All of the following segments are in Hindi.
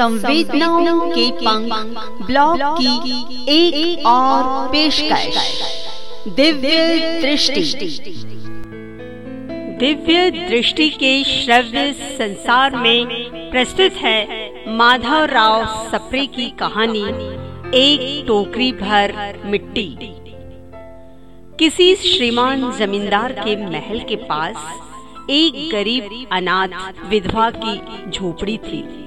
संवेदनाओं के पंख ब्लॉग की एक, और पेशकश। दिव्य दृष्टि। दिव्य दृष्टि के श्रव्य संसार में प्रस्तुत है माधव राव सप्रे की कहानी एक टोकरी भर मिट्टी। किसी श्रीमान जमींदार के महल के पास एक गरीब अनाथ विधवा की झोपड़ी थी।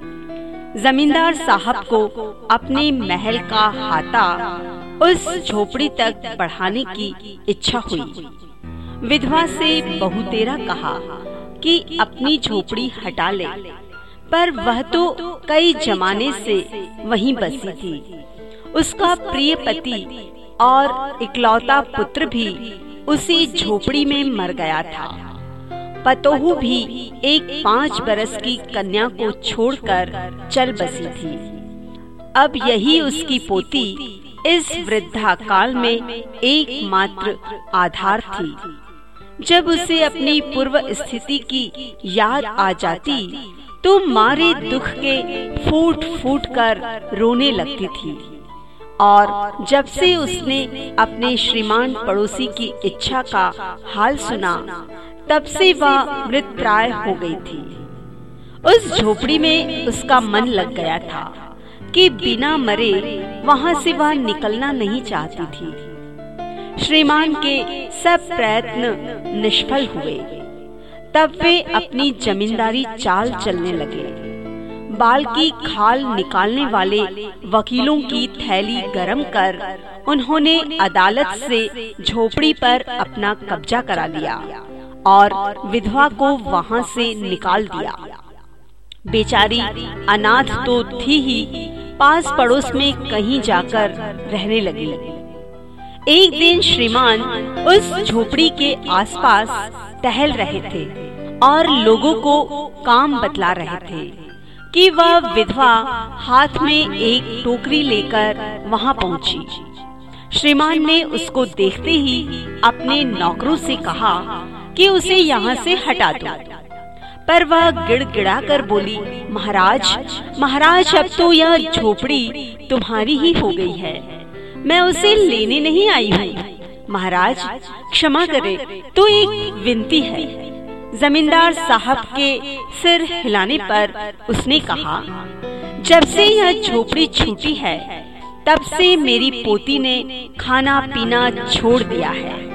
जमींदार साहब को अपने महल का हाथा उस झोपड़ी तक बढ़ाने की इच्छा हुई। विधवा से बहुतेरा कहा कि अपनी झोपड़ी हटा ले, पर वह तो कई जमाने से वहीं बसी थी। उसका प्रिय पति और इकलौता पुत्र भी उसी झोपड़ी में मर गया था। पतोहू भी एक पाँच बरस की कन्या को छोड़कर चल बसी थी। अब यही उसकी पोती इस वृद्धा काल में एकमात्र आधार थी। जब उसे अपनी पूर्व स्थिति की याद आ जाती तो मारे दुख के फूट फूट कर रोने लगती थी। और जब से उसने अपने श्रीमान पड़ोसी की इच्छा का हाल सुना तब से वह मृत प्राय हो गई थी। उस झोपड़ी में उसका मन लग गया था कि बिना मरे वहाँ से वह निकलना नहीं चाहती थी। श्रीमान के सब प्रयत्न निष्फल हुए। तब वे अपनी जमींदारी चाल चलने लगे। बाल की खाल निकालने वाले वकीलों की थैली गरम कर उन्होंने अदालत से झोपड़ी पर अपना कब्जा करा लिया। और विधवा को वहाँ से निकाल दिया बेचारी अनाथ तो थी ही पास पड़ोस में कहीं जाकर रहने लगी एक दिन श्रीमान उस झोपड़ी के आसपास टहल रहे थे और लोगों को काम बतला रहे थे कि वह विधवा हाथ में एक टोकरी लेकर वहाँ पहुँची। श्रीमान ने उसको देखते ही अपने नौकरों से कहा कि उसे यहाँ से हटा दो। पर वह गिड़गिड़ा कर बोली, महाराज महाराज, अब तो यह झोपड़ी तुम्हारी ही हो गई है। मैं उसे लेने नहीं आई हूँ। महाराज, क्षमा करे तो एक विनती है। जमींदार साहब के सिर हिलाने पर उसने कहा, जब से यह झोपड़ी छूटी है, तब से मेरी पोती ने खाना पीना छोड़ दिया है।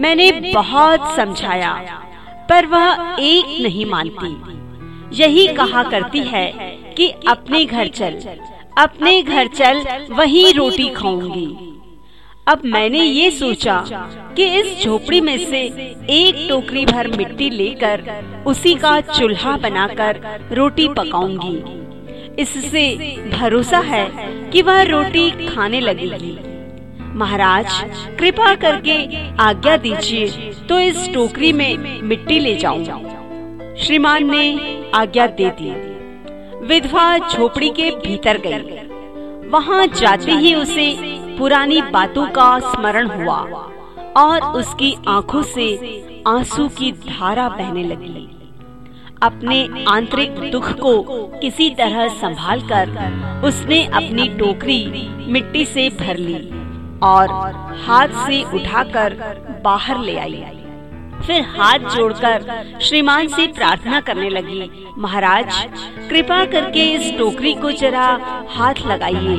मैंने बहुत समझाया, पर वह एक नहीं मानती। यही कहा करती है कि अपने घर चल, अपने घर चल, वही रोटी खाऊँगी। अब मैंने ये सोचा कि इस झोपड़ी में से एक टोकरी भर मिट्टी लेकर उसी का चूल्हा बनाकर रोटी पकाऊँगी। इससे भरोसा है कि वह रोटी खाने लगेगी। महाराज, कृपा करके आज्ञा दीजिए तो इस टोकरी में मिट्टी ले जाऊँ। श्रीमान ने आज्ञा दे दी विधवा झोपड़ी के भीतर गई। वहाँ जाते ही उसे पुरानी बातों का स्मरण हुआ और उसकी आँखों से आँसू की धारा बहने लगी अपने आंतरिक दुख को किसी तरह संभालकर उसने अपनी टोकरी मिट्टी से भर ली और हाथ से उठाकर बाहर ले आई फिर हाथ जोड़कर श्रीमान से प्रार्थना करने लगी, महाराज, कृपा करके इस टोकरी को जरा हाथ लगाइए,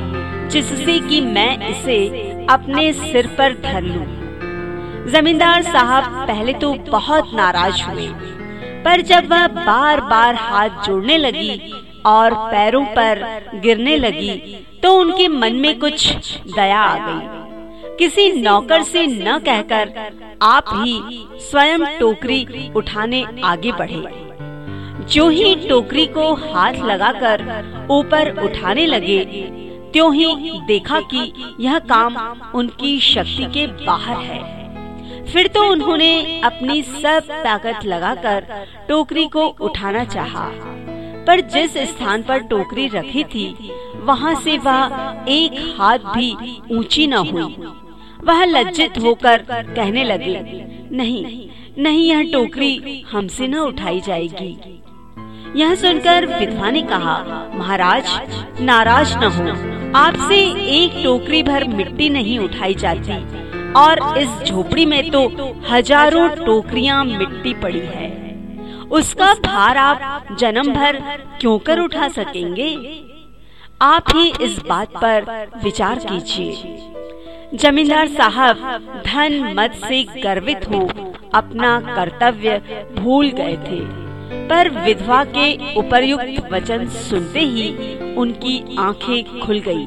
जिससे कि मैं इसे अपने सिर पर धर लूँ। जमींदार साहब पहले तो बहुत नाराज़ हुए, पर जब वह बार बार हाथ जोड़ने लगी और पैरों पर गिरने लगी तो उनके मन में कुछ दया आ गई किसी नौकर से न कहकर आप ही स्वयं टोकरी उठाने आगे बढ़े। जो ही टोकरी को हाथ लगाकर ऊपर उठाने लगे त्यों ही देखा कि यह काम उनकी शक्ति के बाहर है। फिर तो उन्होंने अपनी सब ताकत लगाकर टोकरी को उठाना चाहा, पर जिस स्थान पर टोकरी रखी थी वहाँ से वह एक हाथ भी ऊँची न हुई। वह लज्जित होकर कहने लगे नहीं नहीं यह टोकरी हमसे न उठाई जाएगी। यह सुनकर विधवा ने कहा महाराज नाराज़ न हो। आपसे एक टोकरी भर मिट्टी नहीं उठाई जाती। और इस झोपड़ी में तो हज़ारों टोकरियाँ मिट्टी पड़ी है। उसका भार आप जन्म भर क्यों कर उठा सकेंगे? आप ही इस बात पर विचार कीजिए। जमींदार साहब, धन मत से गर्वित हो, अपना कर्तव्य भूल गए थे पर विधवा के उपर्युक्त वचन सुनते ही उनकी आँखें खुल गई।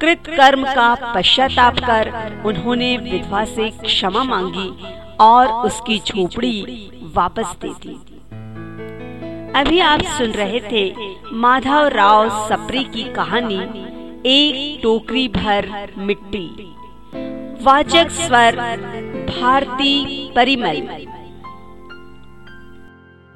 कृत कर्म का पश्चाताप कर उन्होंने विधवा से क्षमा मांगी और उसकी झोपड़ी वापस दे दी अभी आप सुन रहे थे माधव राव सप्री की कहानी एक टोकरी भर मिट्टी। वाचक स्वर भारती परिमल।